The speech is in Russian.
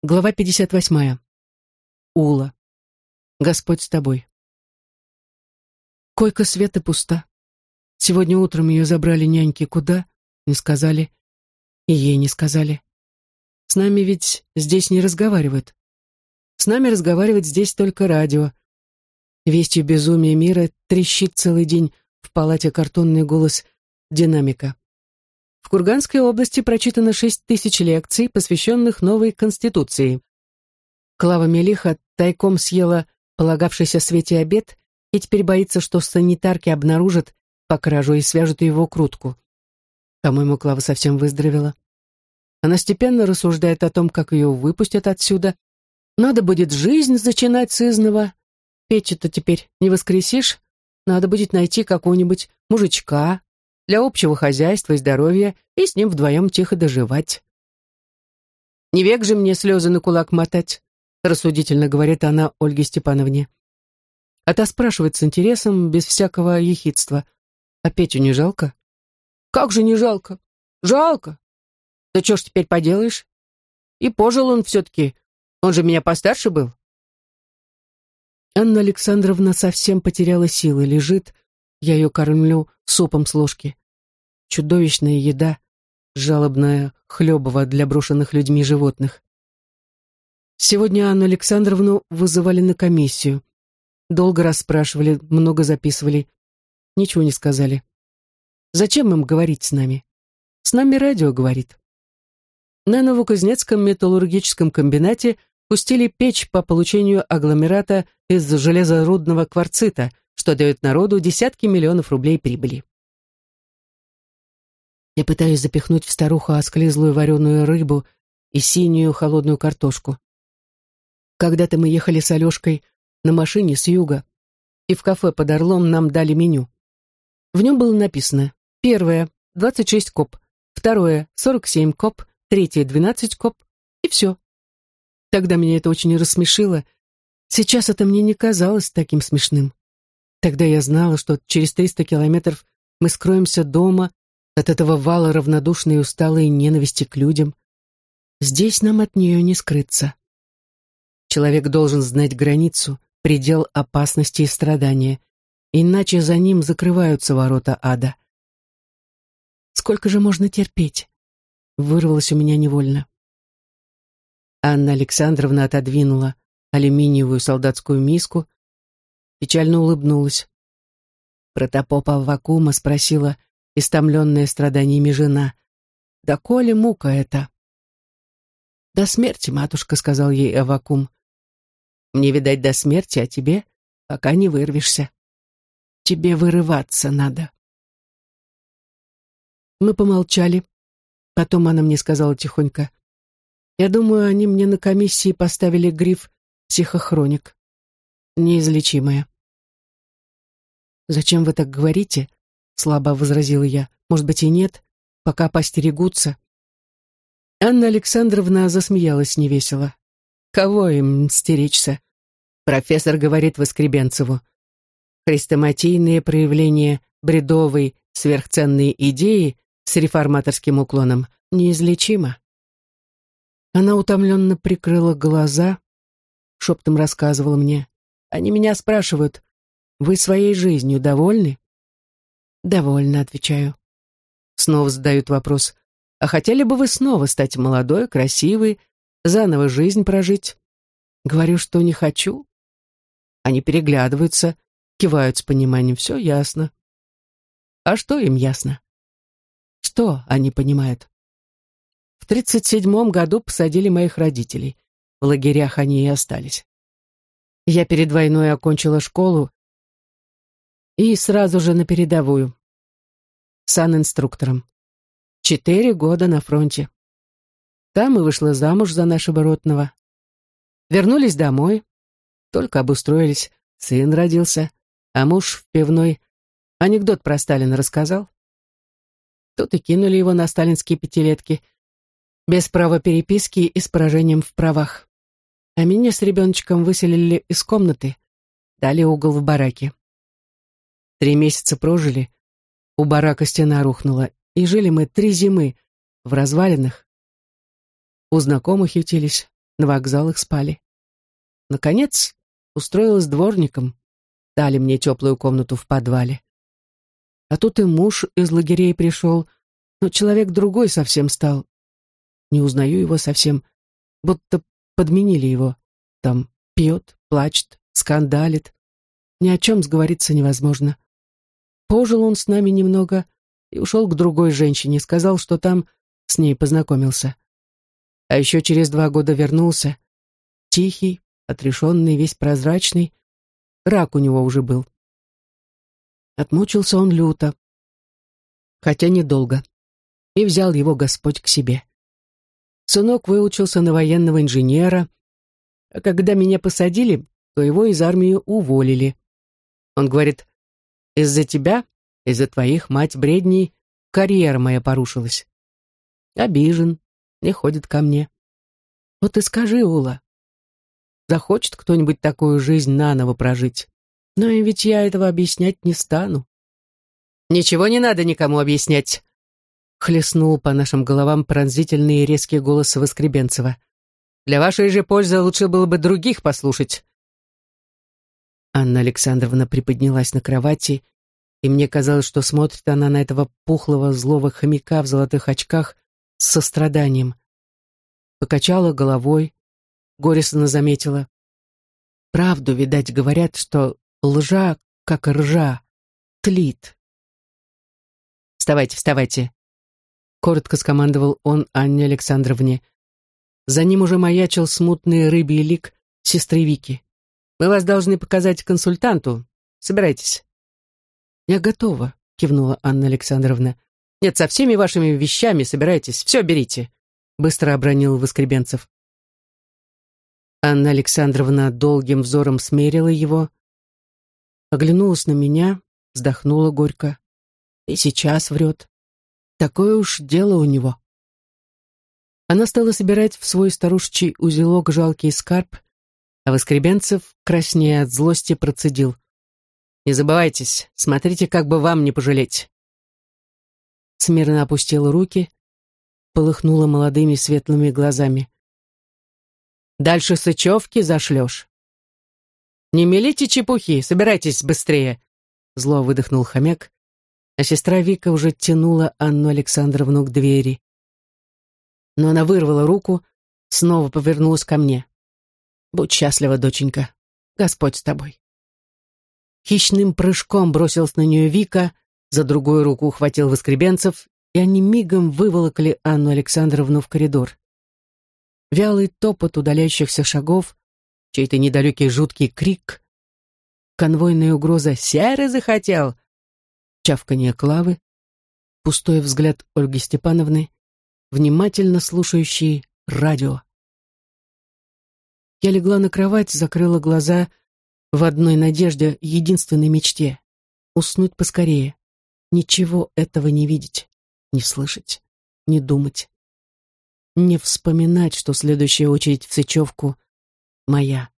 Глава 58. Ула. Господь с тобой. Койка Светы пуста. Сегодня утром ее забрали няньки куда, не сказали. И ей не сказали. С нами ведь здесь не разговаривают. С нами разговаривает здесь только радио. Вестью безумия мира трещит целый день в палате картонный голос динамика. В Курганской области прочитано шесть тысяч лекций, посвященных новой Конституции. Клава Мелиха тайком съела полагавшийся Свете обед и теперь боится, что санитарки обнаружат по кражу и свяжут его крутку. По-моему, Клава совсем выздоровела. Она степенно рассуждает о том, как ее выпустят отсюда. Надо будет жизнь зачинать с изного. Печи-то теперь не воскресишь. Надо будет найти какого-нибудь мужичка, для общего хозяйства и здоровья, и с ним вдвоем тихо доживать. «Не век же мне слезы на кулак мотать», — рассудительно говорит она Ольге Степановне. А та спрашивает с интересом, без всякого ехидства. «А Петю не жалко?» «Как же не жалко? Жалко! Да что ж теперь поделаешь? И пожил он все-таки. Он же меня постарше был». Анна Александровна совсем потеряла силы, лежит, я ее кормлю супом с ложки. Чудовищная еда, жалобная хлебова для брошенных людьми животных. Сегодня Анну Александровну вызывали на комиссию. Долго расспрашивали, много записывали. Ничего не сказали. Зачем им говорить с нами? С нами радио говорит. На Новокузнецком металлургическом комбинате пустили печь по получению агломерата из железорудного кварцита, что дает народу десятки миллионов рублей прибыли. Я пытаюсь запихнуть в старуху осклизлую вареную рыбу и синюю холодную картошку. Когда-то мы ехали с Алешкой на машине с юга, и в кафе под Орлом нам дали меню. В нем было написано первое — 26 коп, второе — 47 коп, третье — 12 коп, и все. Тогда меня это очень рассмешило. Сейчас это мне не казалось таким смешным. Тогда я знала, что через 300 километров мы скроемся дома от этого вала равнодушной и усталой ненависти к людям. Здесь нам от нее не скрыться. Человек должен знать границу, предел опасности и страдания, иначе за ним закрываются ворота ада. Сколько же можно терпеть? Вырвалось у меня невольно. Анна Александровна отодвинула алюминиевую солдатскую миску, печально улыбнулась. Протопопа вакуума спросила, истомленная страданиями жена, «Да коли мука это?» «До смерти, матушка», — сказал ей Авакум. «Мне, видать, до смерти, а тебе пока не вырвешься. Тебе вырываться надо». Мы помолчали. Потом она мне сказала тихонько. «Я думаю, они мне на комиссии поставили гриф «психохроник» неизлечимое. «Зачем вы так говорите?» — слабо возразила я. «Может быть, и нет, пока постерегутся». Анна Александровна засмеялась невесело. «Кого им стеречься?» Профессор говорит Воскребенцеву. «Хрестоматийные проявления бредовой, сверхценной идеи с реформаторским уклоном неизлечимо». Она утомленно прикрыла глаза, шептом рассказывала мне. Они меня спрашивают, вы своей жизнью довольны? Довольно, отвечаю. Снова задают вопрос, а хотели бы вы снова стать молодой, красивой, заново жизнь прожить? Говорю, что не хочу. Они переглядываются, кивают с пониманием, все ясно. А что им ясно? Что они понимают? В тридцать седьмом году посадили моих родителей. В лагерях они и остались. Я перед войной окончила школу и сразу же на передовую. Сан-инструктором. Четыре года на фронте. Там и вышла замуж за нашего ротного. Вернулись домой, только обустроились, сын родился, а муж в пивной анекдот про Сталина рассказал. Тут и кинули его на сталинские пятилетки, без права переписки и с поражением в правах а меня с ребеночком выселили из комнаты, дали угол в бараке. Три месяца прожили, у барака стена рухнула, и жили мы три зимы в развалинах. У знакомых ютились, на вокзалах спали. Наконец, устроилась дворником. Дали мне теплую комнату в подвале. А тут и муж из лагерей пришел, но человек другой совсем стал. Не узнаю его совсем, будто подменили его. Там пьет, плачет, скандалит. Ни о чем сговориться невозможно. Пожил он с нами немного и ушел к другой женщине, сказал, что там с ней познакомился. А еще через два года вернулся. Тихий, отрешенный, весь прозрачный. Рак у него уже был. Отмучился он люто, хотя недолго, и взял его Господь к себе. Сынок выучился на военного инженера, а когда меня посадили, то его из армии уволили. Он говорит, из-за тебя, из-за твоих, мать бредней, карьера моя порушилась. Обижен, не ходит ко мне. Вот и скажи, Ула, захочет кто-нибудь такую жизнь наново прожить? Но ведь я этого объяснять не стану. Ничего не надо никому объяснять. Хлестнул по нашим головам пронзительный и резкий голос Воскребенцева. Для вашей же пользы лучше было бы других послушать. Анна Александровна приподнялась на кровати, и мне казалось, что смотрит она на этого пухлого злого хомяка в золотых очках с состраданием. Покачала головой, горестно заметила. Правду, видать, говорят, что лжа, как ржа, тлит. «Вставайте, вставайте!» Коротко скомандовал он Анне Александровне. За ним уже маячил смутный рыбий лик сестры Вики. «Мы вас должны показать консультанту. Собирайтесь». «Я готова», — кивнула Анна Александровна. «Нет, со всеми вашими вещами собирайтесь. Все берите», — быстро обронил Воскребенцев. Анна Александровна долгим взором смерила его, оглянулась на меня, вздохнула горько. И сейчас врет. Такое уж дело у него. Она стала собирать в свой старушечий узелок жалкий скарб, а Воскребенцев, краснея от злости, процедил. «Не забывайтесь, смотрите, как бы вам не пожалеть». Смирно опустила руки, полыхнула молодыми светлыми глазами. «Дальше сычевки зашлешь». «Не мелите чепухи, собирайтесь быстрее!» Зло выдохнул хомяк, а сестра Вика уже тянула Анну Александровну к двери. Но она вырвала руку, снова повернулась ко мне. «Будь счастлива, доченька, Господь с тобой». Хищным прыжком бросилась на нее Вика, за другую руку ухватил Воскребенцев, и они мигом выволокли Анну Александровну в коридор. Вялый топот удаляющихся шагов, чей-то недалекий жуткий крик, конвойная угроза «Серый захотел!» чавканье Клавы, пустой взгляд Ольги Степановны, внимательно слушающий радио. Я легла на кровать, закрыла глаза в одной надежде, единственной мечте — уснуть поскорее, ничего этого не видеть, не слышать, не думать, не вспоминать, что следующая очередь в Сычевку моя.